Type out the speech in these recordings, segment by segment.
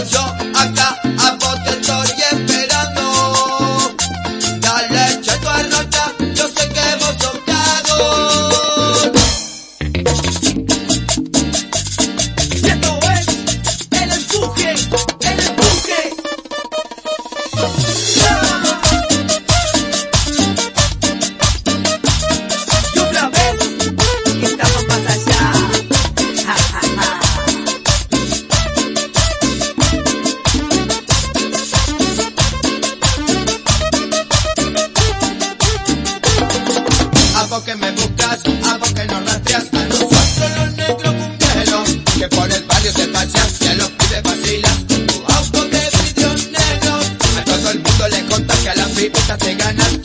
Jump. algo que me buscas, algo que no rastreas. A nosotros los negros cumbieros, que por el barrio se pasean, se los pibes vacilas tu auto de vidrios negros. A todo el mundo le contas que a las pibitas te ganas.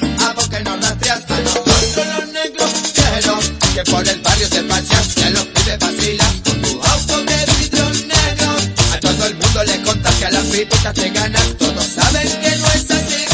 A vos que no rastreas, a nosotros los negros quiero que por el barrio te paseas, que los pibes vacilas con tu auto de vidrio negro. A todo el mundo le contas que a las pipitas te ganas, todos saben que no es así.